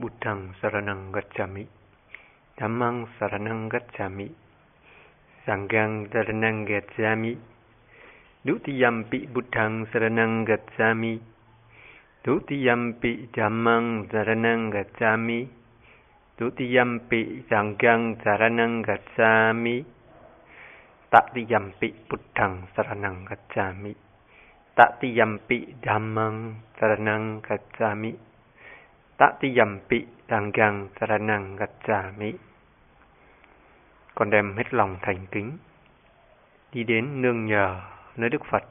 บุตังสรนังกัจจามิธรรมังสรนังกัจจามิ สังฆังสรนังกัจจามิดุติยัมปิบุตังสรนังกัจจามิดุติยัมปิจัมมังสรนังกัจจามิดุติยัมปิสังฆังสรนังกัจจามิตติยัมปิบุทธังสรนังกัจจามิตติยัมปิธัมมังสรนังกัจจามิ gacchami. Tatiyampi Dangang Saranang Gacchami. Con đem hết lòng thành kính, đi đến nương nhờ nơi Đức Phật,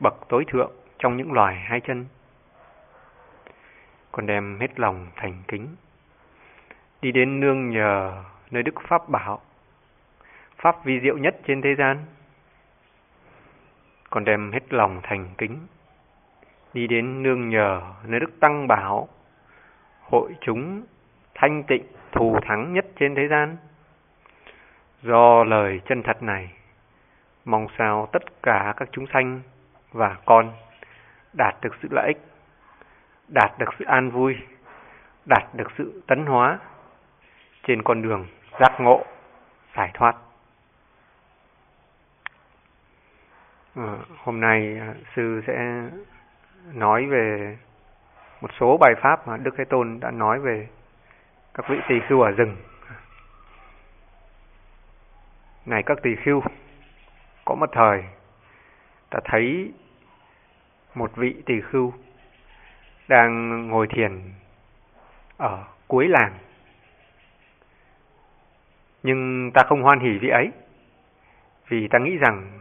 bậc tối thượng trong những loài hai chân. Con đem hết lòng thành kính, đi đến nương nhờ nơi Đức Pháp Bảo, Pháp vi diệu nhất trên thế gian. Con đem hết lòng thành kính, đi đến nương nhờ nơi Đức Tăng Bảo, hội chúng thanh tịnh thù thắng nhất trên thế gian. Do lời chân thật này, mong sao tất cả các chúng sanh và con đạt được sự lợi ích, đạt được sự an vui, đạt được sự tấn hóa trên con đường giác ngộ, giải thoát. À, hôm nay ờ, sư sẽ nói về một số bài pháp mà Đức Thế Tôn đã nói về các vị tỳ khưu ở rừng. Này các tỳ khưu, có một thời ta thấy một vị tỳ khưu đang ngồi thiền ở cuối làng. Nhưng ta không hoan hỉ vị ấy, vì ta nghĩ rằng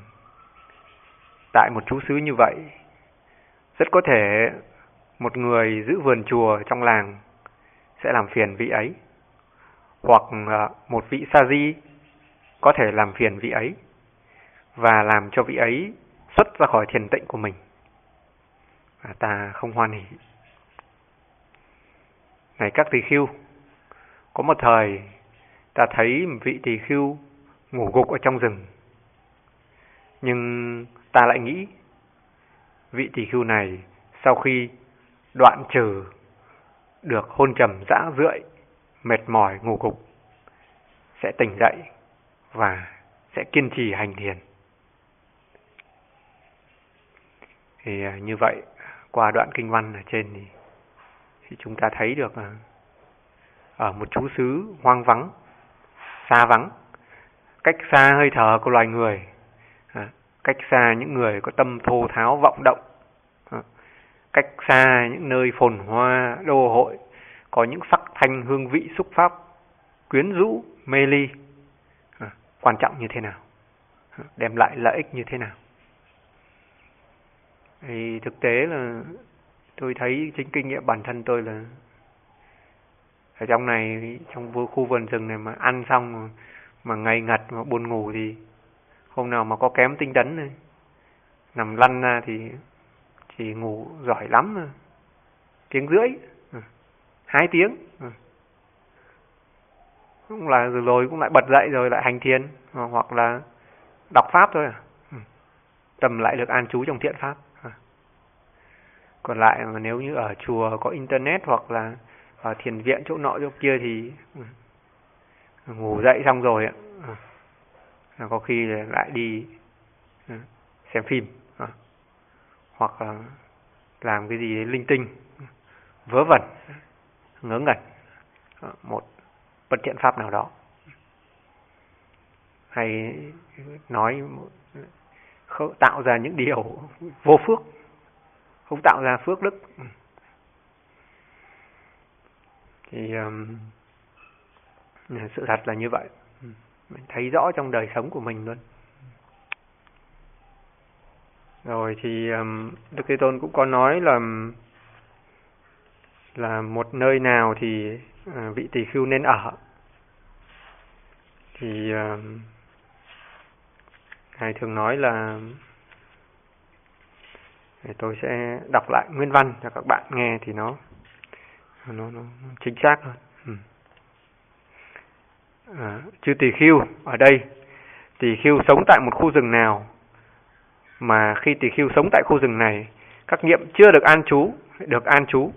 tại một chú xứ như vậy rất có thể một người giữ vườn chùa trong làng sẽ làm phiền vị ấy. Hoặc à, một vị sa di có thể làm phiền vị ấy và làm cho vị ấy xuất ra khỏi thiền tịnh của mình. Và ta không hoan hỉ. Này các tỳ khưu, có một thời ta thấy một vị tỳ khưu ngủ gục ở trong rừng. Nhưng ta lại nghĩ vị tỳ khưu này sau khi đoạn trừ được hôn trầm dã rượi, mệt mỏi ngủ gục, sẽ tỉnh dậy và sẽ kiên trì hành thiền. Thì à, như vậy, qua đoạn kinh văn ở trên thì, thì chúng ta thấy được à, ở một chú xứ hoang vắng, xa vắng, cách xa hơi thở của loài người, à, cách xa những người có tâm thô tháo vọng động, à, cách xa những nơi phồn hoa đô hội có những sắc thanh hương vị xúc pháp quyến rũ mê ly à, quan trọng như thế nào à, đem lại lợi ích như thế nào. Thì thực tế là tôi thấy chính kinh nghiệm bản thân tôi là ở trong này trong khu vườn rừng này mà ăn xong mà, mà ngày ngặt mà buồn ngủ thì hôm nào mà có kém tinh tấn này nằm lăn ra thì chỉ ngủ giỏi lắm. Tiếng rưỡi ừ, hai tiếng ừ. cũng là rồi cũng lại bật dậy rồi lại hành thiền ờ, hoặc là đọc pháp thôi à. Ừ, Tầm lại được an trú trong thiện pháp còn lại mà nếu như ở chùa có internet hoặc là ở thiền viện chỗ nọ chỗ kia thì ngủ dậy xong rồi ạ có khi lại đi ừ, xem phim à, hoặc là làm cái gì linh tinh vớ vẩn ngớ ngẩn à, một bất thiện pháp nào đó. Hay nói tạo ra những điều vô phước không tạo ra phước đức. Thì um, sự thật là như vậy mình thấy rõ trong đời sống của mình luôn rồi thì um, Đức Thế Tôn cũng có nói là là một nơi nào thì uh, vị tỳ khưu nên ở. Thì uh, ngài thường nói là tôi sẽ đọc lại nguyên văn cho các bạn nghe thì nó, nó, nó chính xác hơn. À, chư tỳ khưu ở đây tỳ khưu sống tại một khu rừng nào mà khi tỳ khưu sống tại khu rừng này, các nghiệm chưa được an trú, được an trú.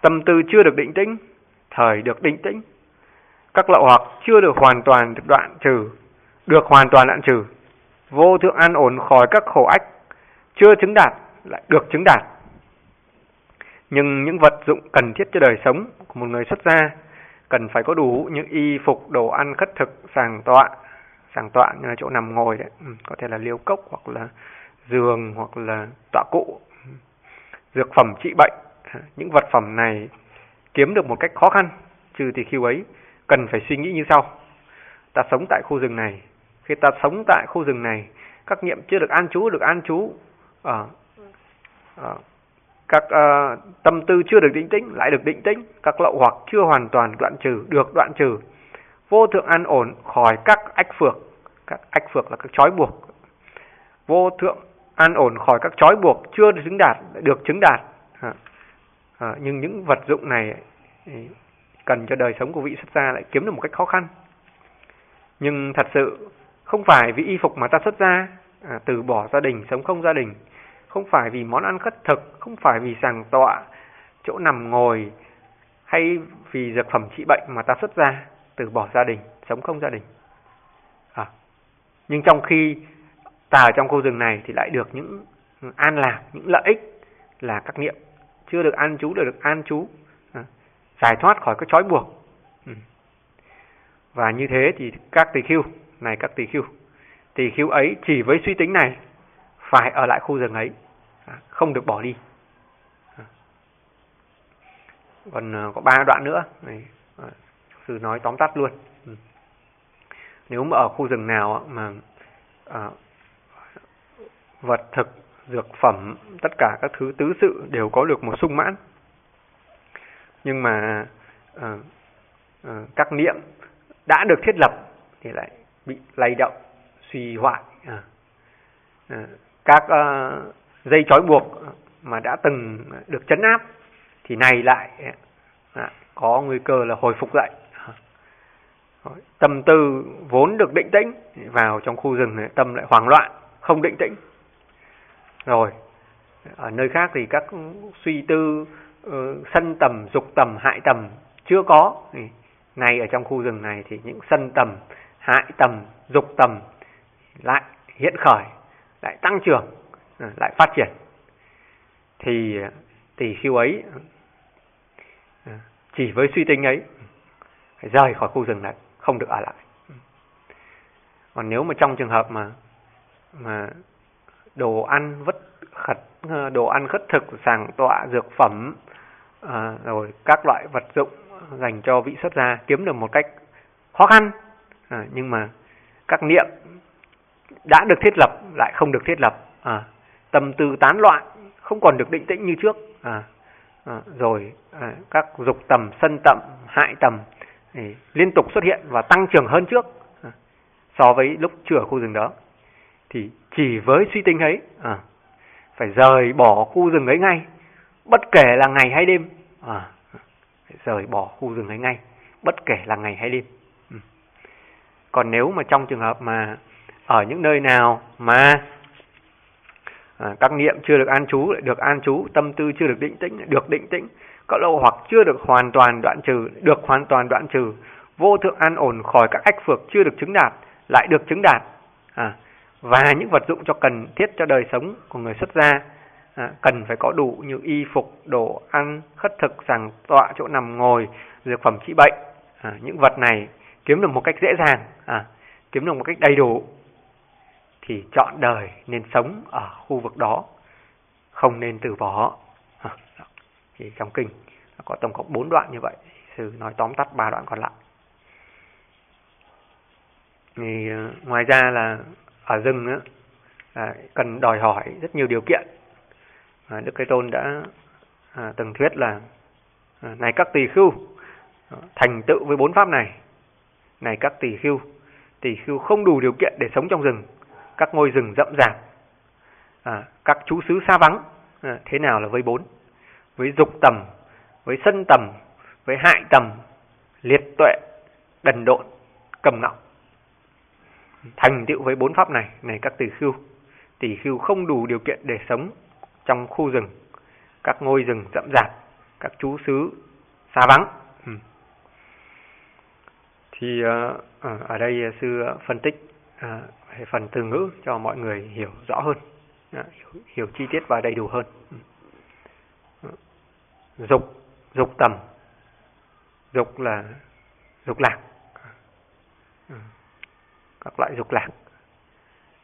tâm tư chưa được định tĩnh, thời được định tĩnh. Các lậu hoặc chưa được hoàn toàn được đoạn trừ, được hoàn toàn đoạn trừ. Vô thượng an ổn khỏi các khổ ách, chưa chứng đạt, lại được chứng đạt. Nhưng những vật dụng cần thiết cho đời sống của một người xuất gia cần phải có đủ những y phục, đồ ăn khất thực, sàng tọa. Sàng tọa như là chỗ nằm ngồi đấy, ừ, có thể là liêu cốc hoặc là giường hoặc là tọa cụ. Dược phẩm trị bệnh, những vật phẩm này kiếm được một cách khó khăn, trừ thì khi ấy, cần phải suy nghĩ như sau. Ta sống tại khu rừng này, khi ta sống tại khu rừng này, các niệm chưa được an trú, được an trú ở, ở các uh, tâm tư chưa được định tĩnh lại được định tĩnh, các lậu hoặc chưa hoàn toàn đoạn trừ được đoạn trừ. Vô thượng an ổn khỏi các ách phược, các ách phược là các trói buộc. Vô thượng an ổn khỏi các trói buộc chưa được chứng đạt được chứng đạt. À, à, nhưng những vật dụng này ừ, cần cho đời sống của vị xuất gia lại kiếm được một cách khó khăn. Nhưng thật sự không phải vì y phục mà ta xuất gia, à, từ bỏ gia đình, sống không gia đình, không phải vì món ăn khất thực, không phải vì sàng tọa, chỗ nằm ngồi, hay vì dược phẩm trị bệnh mà ta xuất ra, từ bỏ gia đình, sống không gia đình. À. Nhưng trong khi ta ở trong khu rừng này thì lại được những an lạc, những lợi ích là các niệm chưa được an trú được được an trú, à. giải thoát khỏi cái trói buộc. Ừ. Và như thế thì các tỳ khưu, này các tỳ khưu, tỳ khưu ấy chỉ với suy tính này phải ở lại khu rừng ấy À, không được bỏ đi. À. Còn à, có ba đoạn nữa. Này sư nói tóm tắt luôn. Ừ. Nếu mà ở khu rừng nào mà à, vật thực dược phẩm tất cả các thứ tứ sự đều có được một sung mãn. Nhưng mà à, à, các niệm đã được thiết lập thì lại bị lay động suy hoại. À, à, các dây trói buộc mà đã từng được chấn áp thì này lại à, có nguy cơ là hồi phục lại. Tâm tư vốn được định tĩnh vào trong khu rừng này tâm lại hoảng loạn không định tĩnh. Rồi ở nơi khác thì các suy tư uh, sân tầm dục tầm hại tầm chưa có. Thì ngay ở trong khu rừng này thì những sân tầm hại tầm dục tầm lại hiện khởi lại tăng trưởng. Ừ, lại phát triển. Thì tỷ khiêu ấy ừ, chỉ với suy tính ấy phải rời khỏi khu rừng này không được ở lại. Còn nếu mà trong trường hợp mà mà đồ ăn vất khật ờ, đồ ăn khất thực sàng tọa dược phẩm à, rồi các loại vật dụng dành cho vị xuất gia kiếm được một cách khó khăn à, nhưng mà các niệm đã được thiết lập lại không được thiết lập à, tâm tư tán loạn không còn được định tĩnh như trước. À, à, rồi à, các dục tầm sân tầm hại tầm thì liên tục xuất hiện và tăng trưởng hơn trước à, so với lúc chưa ở khu rừng đó. Thì chỉ với suy tính ấy à, phải rời bỏ khu rừng ấy ngay bất kể là ngày hay đêm. À, phải rời bỏ khu rừng ấy ngay bất kể là ngày hay đêm. Ừ. còn nếu mà trong trường hợp mà ở những nơi nào mà à, các niệm chưa được an trú lại được an trú tâm tư chưa được định tĩnh được định tĩnh. Có lâu hoặc chưa được hoàn toàn đoạn trừ được hoàn toàn đoạn trừ. Vô thượng an ổn khỏi các ách phược chưa được chứng đạt lại được chứng đạt. À, và những vật dụng cho cần thiết cho đời sống của người xuất gia à, cần phải có đủ như y phục đồ ăn khất thực sàng tọa chỗ nằm ngồi dược phẩm trị bệnh. À, những vật này kiếm được một cách dễ dàng à, kiếm được một cách đầy đủ thì chọn đời nên sống ở khu vực đó không nên từ bỏ. Thì trong kinh có tổng cộng 4 đoạn như vậy sư nói tóm tắt ba đoạn còn lại. Thì ờ, ngoài ra là ở rừng á, à, cần đòi hỏi rất nhiều điều kiện. À, đức thế tôn đã à, từng thuyết là à, này các tỳ khưu ờ, thành tựu với bốn pháp này. Này các tỳ khưu tỳ khưu không đủ điều kiện để sống trong rừng các ngôi rừng rậm rạp, à, các chú xứ xa vắng. À, thế nào là với bốn? Với dục tầm, với sân tầm, với hại tầm, liệt tuệ, đần độn, cầm ngọng. Thành tựu với bốn pháp này, này các tỷ khưu. Tỷ khưu không đủ điều kiện để sống trong khu rừng, các ngôi rừng rậm rạp, các chú xứ xa vắng ừ. thì à, à, ở đây sư phân tích à, phần từ ngữ cho mọi người hiểu rõ hơn hiểu, hiểu chi tiết và đầy đủ hơn. Dục dục tầm. Dục là dục lạc. Các loại dục lạc.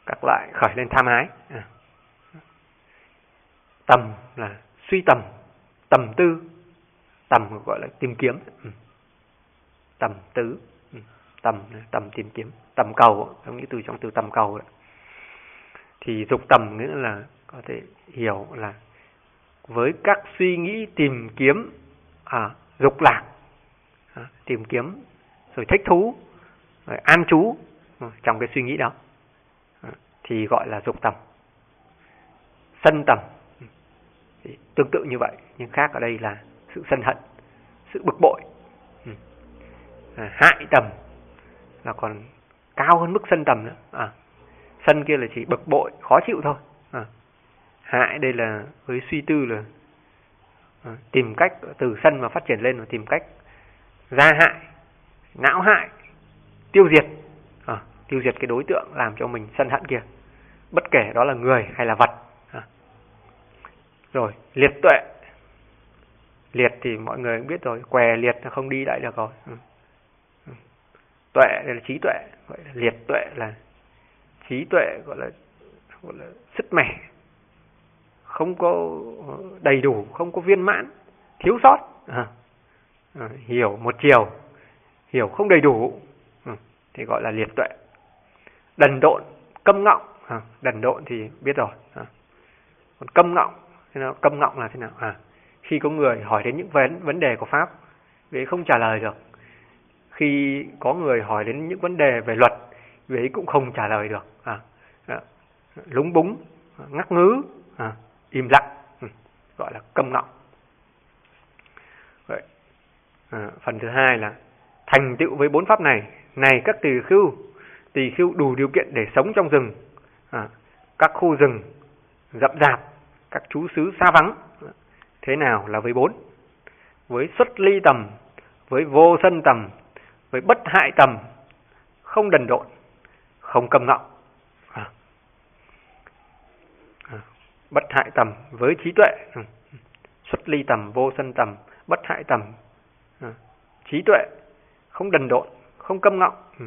Các loại khởi lên tham ái. Tầm là suy tầm. Tầm tư. Tầm gọi là tìm kiếm. Tầm tứ tầm tầm tìm kiếm tầm cầu giống như từ trong từ tầm cầu đó. thì dục tầm nghĩa là có thể hiểu là với các suy nghĩ tìm kiếm à, dục lạc à, tìm kiếm rồi thích thú rồi an trú trong cái suy nghĩ đó à, thì gọi là dục tầm sân tầm thì tương tự như vậy nhưng khác ở đây là sự sân hận sự bực bội ừ, à, hại tầm là còn cao hơn mức sân tầm nữa. À, sân kia là chỉ bực bội khó chịu thôi. À, hại đây là với suy tư là à, tìm cách từ sân mà phát triển lên và tìm cách gia hại não hại tiêu diệt. À, tiêu diệt cái đối tượng làm cho mình sân hận kia. Bất kể đó là người hay là vật. À. rồi liệt tuệ. Liệt thì mọi người cũng biết rồi què liệt là không đi lại được rồi. Ừ tuệ là trí tuệ gọi là liệt tuệ là trí tuệ gọi là gọi là sức mẻ không có đầy đủ không có viên mãn thiếu sót à. À, hiểu một chiều hiểu không đầy đủ à, thì gọi là liệt tuệ đần độn câm ngọng à, đần độn thì biết rồi à. còn câm ngọng thế nào câm ngọng là thế nào à khi có người hỏi đến những vấn vấn đề của pháp vì không trả lời được khi có người hỏi đến những vấn đề về luật vị cũng không trả lời được. À, à, lúng búng ngắc ngứ à, im lặng ừ, gọi là câm ngọng. Vậy à, phần thứ hai là thành tựu với bốn pháp này. Này các tỳ khưu tỳ khưu đủ điều kiện để sống trong rừng à, các khu rừng rậm rạp các chú xứ xa vắng. Thế nào là với bốn? Với xuất ly tầm với vô sân tầm với bất hại tầm không đần độn không câm ngọng. À. À. bất hại tầm với trí tuệ. Ừ. Xuất ly tầm vô sân tầm bất hại tầm. Ừ. Trí tuệ không đần độn không câm ngọng. Ừ.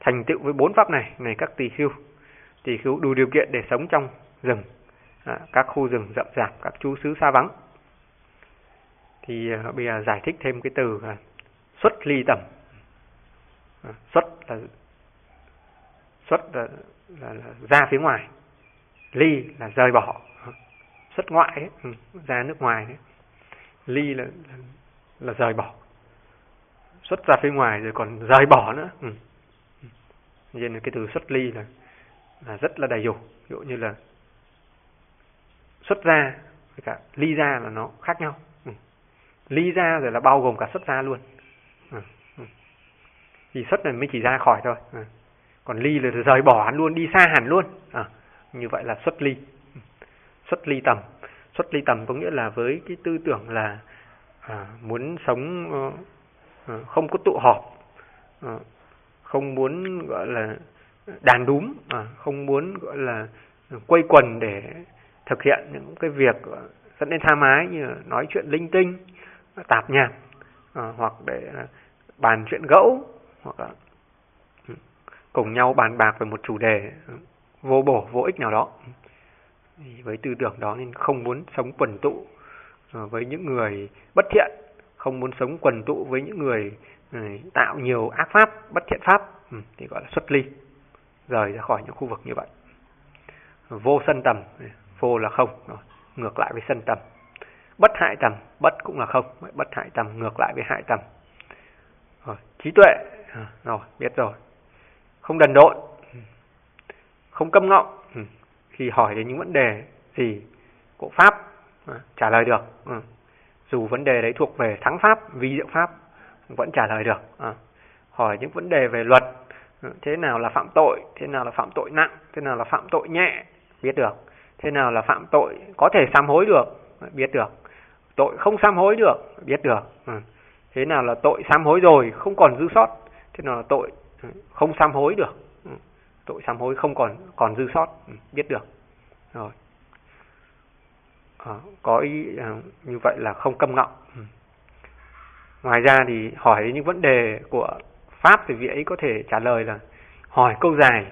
Thành tựu với bốn pháp này này các tỳ khưu. Tỳ khưu đủ điều kiện để sống trong rừng. À, các khu rừng rậm rạp, các chú xứ xa vắng. Thì à, bây giờ giải thích thêm cái từ là xuất ly tầm. À, xuất là xuất là, là, là ra phía ngoài, ly là rời bỏ, à, xuất ngoại ấy, ừ, ra nước ngoài ấy. ly là, là là rời bỏ, xuất ra phía ngoài rồi còn rời bỏ nữa. Ừ. Nên cái từ xuất ly là là rất là đầy đủ, ví dụ như là xuất ra với cả ly ra là nó khác nhau ừ. ly ra rồi là bao gồm cả xuất ra luôn vì thì xuất này mới chỉ ra khỏi thôi. Ừ. Còn ly là rời bỏ hẳn luôn đi xa hẳn luôn. À, như vậy là xuất ly. Ừ. Xuất ly tầm. Xuất ly tầm có nghĩa là với cái tư tưởng là à, muốn sống à, không có tụ họp à, không muốn gọi là đàn đúm à, không muốn gọi là quây quần để thực hiện những cái việc dẫn đến tha mái như nói chuyện linh tinh tạp nhạc à, hoặc để bàn chuyện gẫu, hoặc là ừ, cùng nhau bàn bạc về một chủ đề ừ, vô bổ, vô ích nào đó. Với tư tưởng đó nên không muốn sống quần tụ ờ, với những người bất thiện, không muốn sống quần tụ với những người ừ, tạo nhiều ác pháp, bất thiện pháp thì gọi là xuất ly, rời ra khỏi những khu vực như vậy. Vô sân tầm vô là không ngược lại với sân tầm. Bất hại tầm, bất cũng là không, bất hại tầm, ngược lại với hại tầm trí tuệ. Ừ, rồi, biết rồi. Không đần độn. Ừ. Không câm ngọng. Ừ. Khi hỏi đến những vấn đề gì của pháp à, trả lời được. Dù vấn đề đấy thuộc về thắng pháp, vi diệu pháp, vẫn trả lời được. À, hỏi những vấn đề về luật. Thế nào là phạm tội? Thế nào là phạm tội nặng? Thế nào là phạm tội nhẹ? Biết được. Thế nào là phạm tội có thể sám hối được? Biết được. Tội không sám hối được? Biết được. Ừ thế nào là tội sám hối rồi không còn dư sót thế nào là tội ừ, không sám hối được ừ, tội sám hối không còn còn dư sót ừ, biết được rồi à, có ý à, như vậy là không câm ngọng ừ. ngoài ra thì hỏi những vấn đề của pháp thì vị ấy có thể trả lời là hỏi câu dài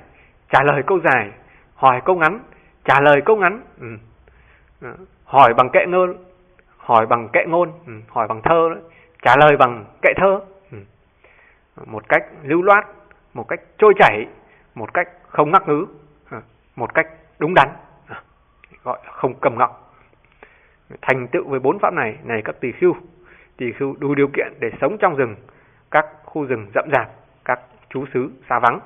trả lời câu dài hỏi câu ngắn trả lời câu ngắn ừ. À, hỏi bằng kệ ngôn hỏi bằng kệ ngôn ừ. hỏi bằng thơ đấy trả lời bằng kệ thơ. Ừ. Một cách lưu loát một cách trôi chảy một cách không ngắc ngứ ừ, một cách đúng đắn ừ, gọi là không cầm ngọng. Thành tựu với bốn pháp này này các tỳ khưu tỳ khưu đủ điều kiện để sống trong rừng các khu rừng rậm rạp các chú xứ xa vắng.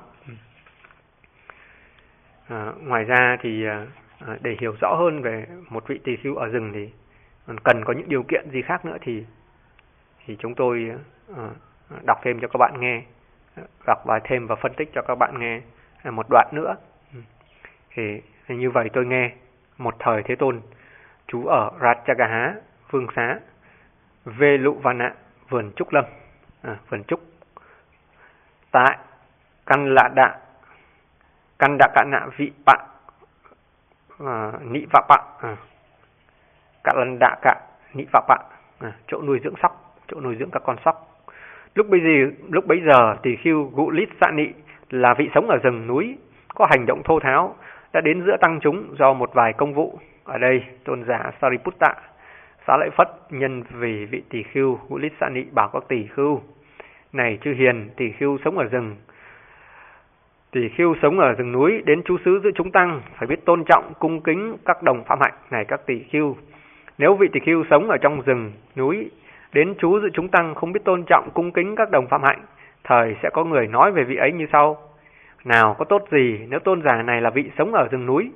À, ngoài ra thì à, à, để hiểu rõ hơn về một vị tỳ khưu ở rừng thì cần có những điều kiện gì khác nữa thì thì chúng tôi ờ, đọc thêm cho các bạn nghe đọc bài thêm và phân tích cho các bạn nghe à, một đoạn nữa. Ừ. Thì như vậy tôi nghe một thời thế tôn chú ở Ratchagaha, Vương Xá, về Lụ Văn Nạ, vườn Trúc Lâm, à, vườn Trúc. Tại Căn Lạ Đạ, Căn Đạ Cạ Nạ Vị Bạ, à, Nị Vạ Bạ, à, Cạ Lân Đạ Cạ, Nị Vạ Bạ, à, chỗ nuôi dưỡng sóc, chỗ nuôi dưỡng các con sóc. Lúc bây giờ, lúc bấy giờ thì khưu Gụ Lít Dạ Nị là vị sống ở rừng núi, có hành động thô tháo, đã đến giữa tăng chúng do một vài công vụ ở đây, tôn giả Sariputta xá lợi Phất nhân vì vị tỷ khưu Gụ Lít Sa Nị bảo các tỷ khưu. Này chư hiền, tỷ khưu sống ở rừng. Tỷ khưu sống ở rừng núi, đến chú xứ giữa chúng tăng, phải biết tôn trọng, cung kính các đồng phạm hạnh. Này các tỷ khưu, nếu vị tỷ khưu sống ở trong rừng, núi, đến chú giữa chúng tăng không biết tôn trọng, cung kính các đồng phạm hạnh, thời sẽ có người nói về vị ấy như sau. Nào có tốt gì nếu tôn giả này là vị sống ở rừng núi,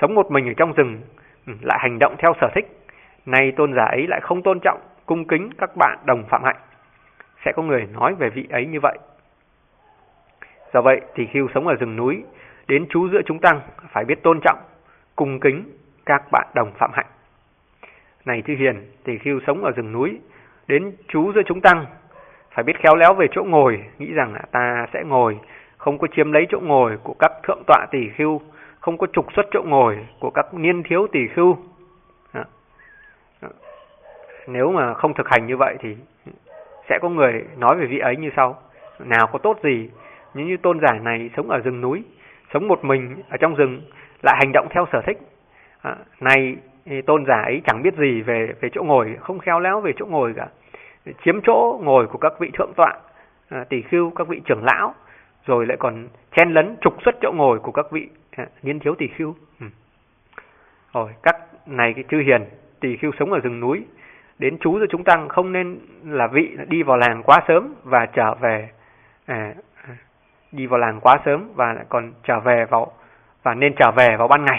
sống một mình ở trong rừng, ừ, lại hành động theo sở thích. Nay tôn giả ấy lại không tôn trọng, cung kính các bạn đồng phạm hạnh. Sẽ có người nói về vị ấy như vậy. Do vậy, thì khi sống ở rừng núi, đến chú giữa chúng tăng phải biết tôn trọng, cung kính các bạn đồng phạm hạnh. Này Thư Hiền, thì khiêu sống ở rừng núi, đến chú giữa chúng tăng phải biết khéo léo về chỗ ngồi, nghĩ rằng là ta sẽ ngồi, không có chiếm lấy chỗ ngồi của các thượng tọa tỷ khưu không có trục xuất chỗ ngồi của các niên thiếu tỷ khưu. Nếu mà không thực hành như vậy thì sẽ có người nói về vị ấy như sau. Nào có tốt gì, nhưng như tôn giả này sống ở rừng núi, sống một mình ở trong rừng, lại hành động theo sở thích. À, này tôn giả ấy chẳng biết gì về về chỗ ngồi, không khéo léo về chỗ ngồi cả. Chiếm chỗ ngồi của các vị thượng tọa, à, tỷ khưu, các vị trưởng lão, rồi lại còn chen lấn trục xuất chỗ ngồi của các vị à, niên thiếu tỷ khưu. Ừ. Rồi, các này cái chư hiền, tỷ khưu sống ở rừng núi, đến chú cho chúng tăng không nên là vị đi vào làng quá sớm và trở về à, à, đi vào làng quá sớm và lại còn trở về vào và nên trở về vào ban ngày.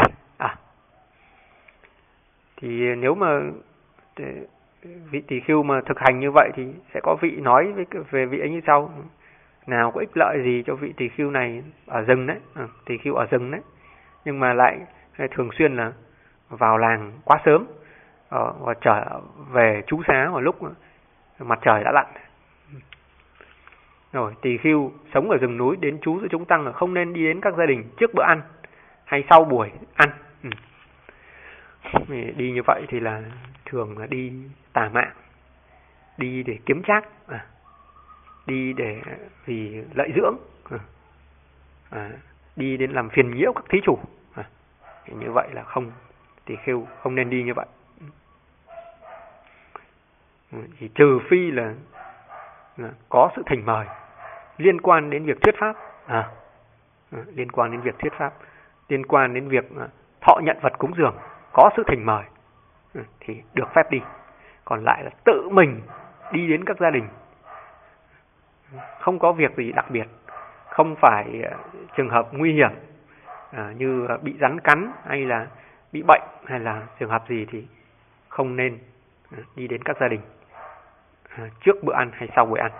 Thì nếu mà vị tỳ khưu mà thực hành như vậy thì sẽ có vị nói với về vị ấy như sau. Nào có ích lợi gì cho vị tỳ khưu này ở rừng đấy à, tỳ khưu ở rừng đấy. Nhưng mà lại thường xuyên là vào làng quá sớm ờ, và trở về trú xá vào lúc mặt trời đã lặn. Rồi tỳ khưu sống ở rừng núi đến trú giữa chúng tăng là không nên đi đến các gia đình trước bữa ăn hay sau buổi ăn đi như vậy thì là thường là đi tà mạng đi để kiếm chắc à, đi để vì lợi dưỡng à, à, đi đến làm phiền nhiễu các thí chủ à, như vậy là không thì khêu không nên đi như vậy. Chỉ trừ phi là, là có sự thành mời liên quan đến việc thuyết pháp à, à, liên quan đến việc thuyết pháp liên quan đến việc à, thọ nhận vật cúng dường có sự thỉnh mời ừ, thì được phép đi. Còn lại là tự mình đi đến các gia đình. Không có việc gì đặc biệt, không phải ờ, trường hợp nguy hiểm ờ, như bị rắn cắn hay là bị bệnh hay là trường hợp gì thì không nên ừ, đi đến các gia đình ờ, trước bữa ăn hay sau bữa ăn.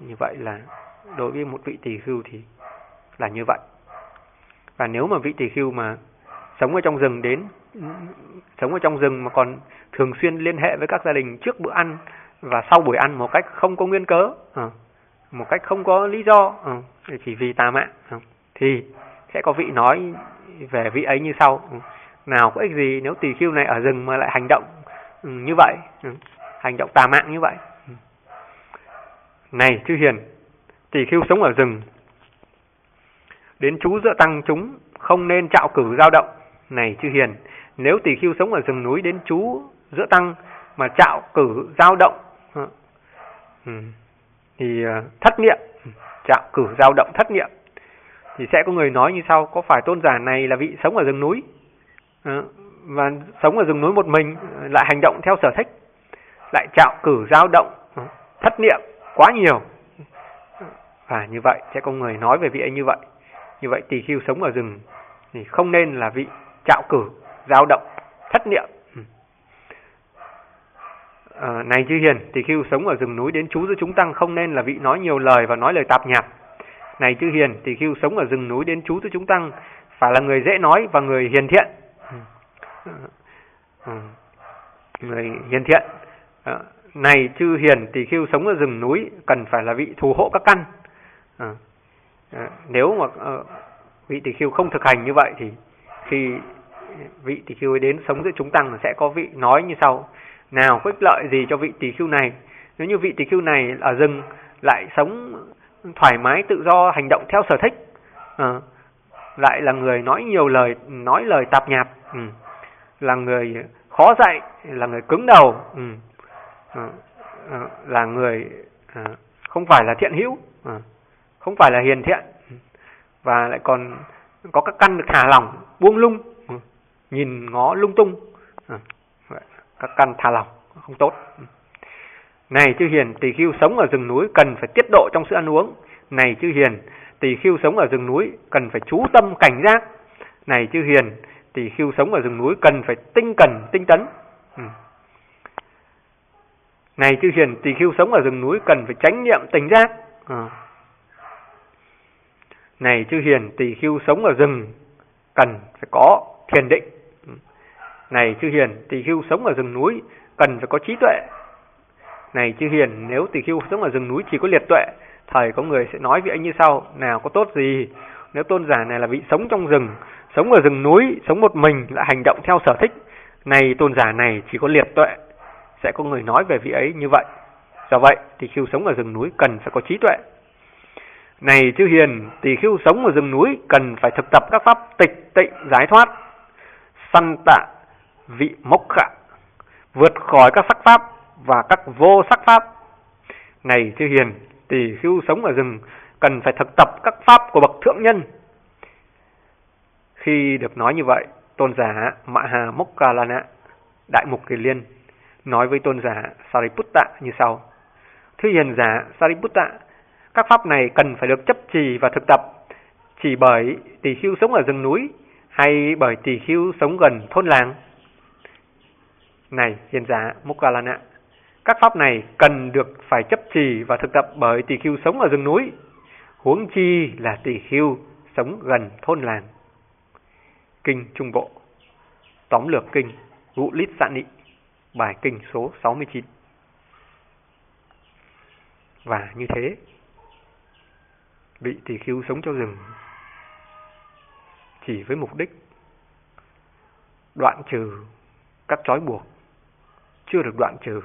Như vậy là đối với một vị tỳ khưu thì là như vậy. Và nếu mà vị tỳ khưu mà sống ở trong rừng đến sống ở trong rừng mà còn thường xuyên liên hệ với các gia đình trước bữa ăn và sau buổi ăn một cách không có nguyên cớ à, một cách không có lý do ờ, à, chỉ vì tà mạng à, thì sẽ có vị nói về vị ấy như sau ừ, nào có ích gì nếu tỳ khưu này ở rừng mà lại hành động ừ, như vậy ừ, hành động tà mạng như vậy. Này chư hiền tỳ khưu sống ở rừng đến chú giữa tăng chúng không nên trạo cử dao động. Này chư hiền nếu tỳ khưu sống ở rừng núi đến chú giữa tăng mà trạo cử dao động ừ, ừ, thì ờ, thất niệm ừ, trạo cử dao động thất niệm, thì sẽ có người nói như sau, có phải tôn giả này là vị sống ở rừng núi? Và sống ở rừng núi một mình lại hành động theo sở thích, lại trạo cử dao động thất niệm quá nhiều. Và như vậy sẽ có người nói về vị ấy như vậy. Như vậy tỳ khưu sống ở rừng thì không nên là vị trạo cử dao động thất niệm. À, này chư hiền thì khi sống ở rừng núi đến chú giữa chúng tăng không nên là vị nói nhiều lời và nói lời tạp nhạp. Này chư hiền thì khi sống ở rừng núi đến chú giữa chúng tăng phải là người dễ nói và người hiền thiện. Ừ. Ờ, ờ, người hiền thiện. À, này chư hiền tỳ khưu sống ở rừng núi cần phải là vị thù hộ các căn. À, à, nếu mà à, vị tỳ khưu không thực hành như vậy thì khi vị tỳ khưu đến sống giữa chúng tăng sẽ có vị nói như sau nào có ích lợi gì cho vị tỳ khưu này nếu như vị tỳ khưu này ở rừng lại sống thoải mái tự do hành động theo sở thích à, lại là người nói nhiều lời nói lời tạp nhạp ừ. là người khó dạy là người cứng đầu ừ. à, à, là người à, không phải là thiện hữu à, không phải là hiền thiện ừ, và lại còn có các căn được thả lỏng buông lung nhìn ngó lung tung. À, các căn thả lỏng không tốt. Ừ. Này chư hiền tỳ khưu sống ở rừng núi cần phải tiết độ trong sự ăn uống. Này chư hiền tỳ khưu sống ở rừng núi cần phải chú tâm cảnh giác. Này chư hiền tỳ khưu sống ở rừng núi cần phải tinh cần tinh tấn. Ừ. này chư hiền tỳ khưu sống ở rừng núi cần phải tránh niệm tình giác. À. này chư hiền tỳ khưu sống ở rừng cần phải có thiền định này chư hiền, tỳ khưu sống ở rừng núi cần phải có trí tuệ. Này chư hiền, nếu tỳ khưu sống ở rừng núi chỉ có liệt tuệ, thời có người sẽ nói với anh như sau, nào có tốt gì? Nếu tôn giả này là vị sống trong rừng, sống ở rừng núi, sống một mình lại hành động theo sở thích. Này tôn giả này chỉ có liệt tuệ, sẽ có người nói về vị ấy như vậy. Do vậy, tỳ khưu sống ở rừng núi cần phải có trí tuệ. Này chư hiền, tỳ khưu sống ở rừng núi cần phải thực tập các pháp tịch tịnh giải thoát, săn tạ vị mốc khả, vượt khỏi các sắc pháp và các vô sắc pháp. Này chư hiền, tỷ khưu sống ở rừng cần phải thực tập các pháp của bậc thượng nhân. Khi được nói như vậy, tôn giả Mạ Hà Mokkalana, Đại Mục Kỳ Liên, nói với tôn giả Sariputta như sau. Thưa hiền giả Sariputta, các pháp này cần phải được chấp trì và thực tập, chỉ bởi tỷ khưu sống ở rừng núi hay bởi tỷ khưu sống gần thôn làng. Này hiền giả Mukhalana, các pháp này cần được phải chấp trì và thực tập bởi tỳ khưu sống ở rừng núi, huống chi là tỳ khưu sống gần thôn làng. Kinh Trung Bộ. Tóm lược kinh Vũ Lít Sạn Nị. Bài kinh số 69 Và như thế Vị tỳ khưu sống trong rừng Chỉ với mục đích Đoạn trừ các trói buộc chưa được đoạn trừ,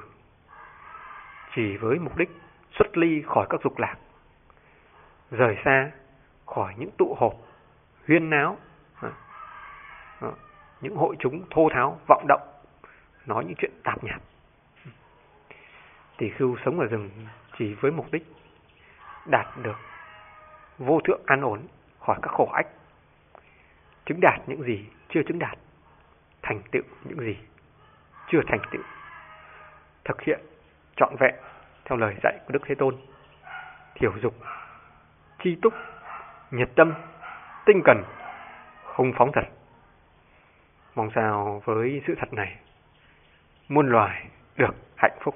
chỉ với mục đích xuất ly khỏi các dục lạc, rời xa khỏi những tụ họp, huyên náo những hội chúng thô tháo, vọng động, nói những chuyện tạp nhạp. Tỷ khưu sống ở rừng chỉ với mục đích đạt được vô thượng an ổn khỏi các khổ ách chứng đạt những gì chưa chứng đạt, thành tựu những gì chưa thành tựu thực hiện trọn vẹn theo lời dạy của Đức Thế Tôn. Thiểu dục, chi túc, nhiệt tâm, tinh cần, không phóng thật. Mong sao với sự thật này, muôn loài được hạnh phúc.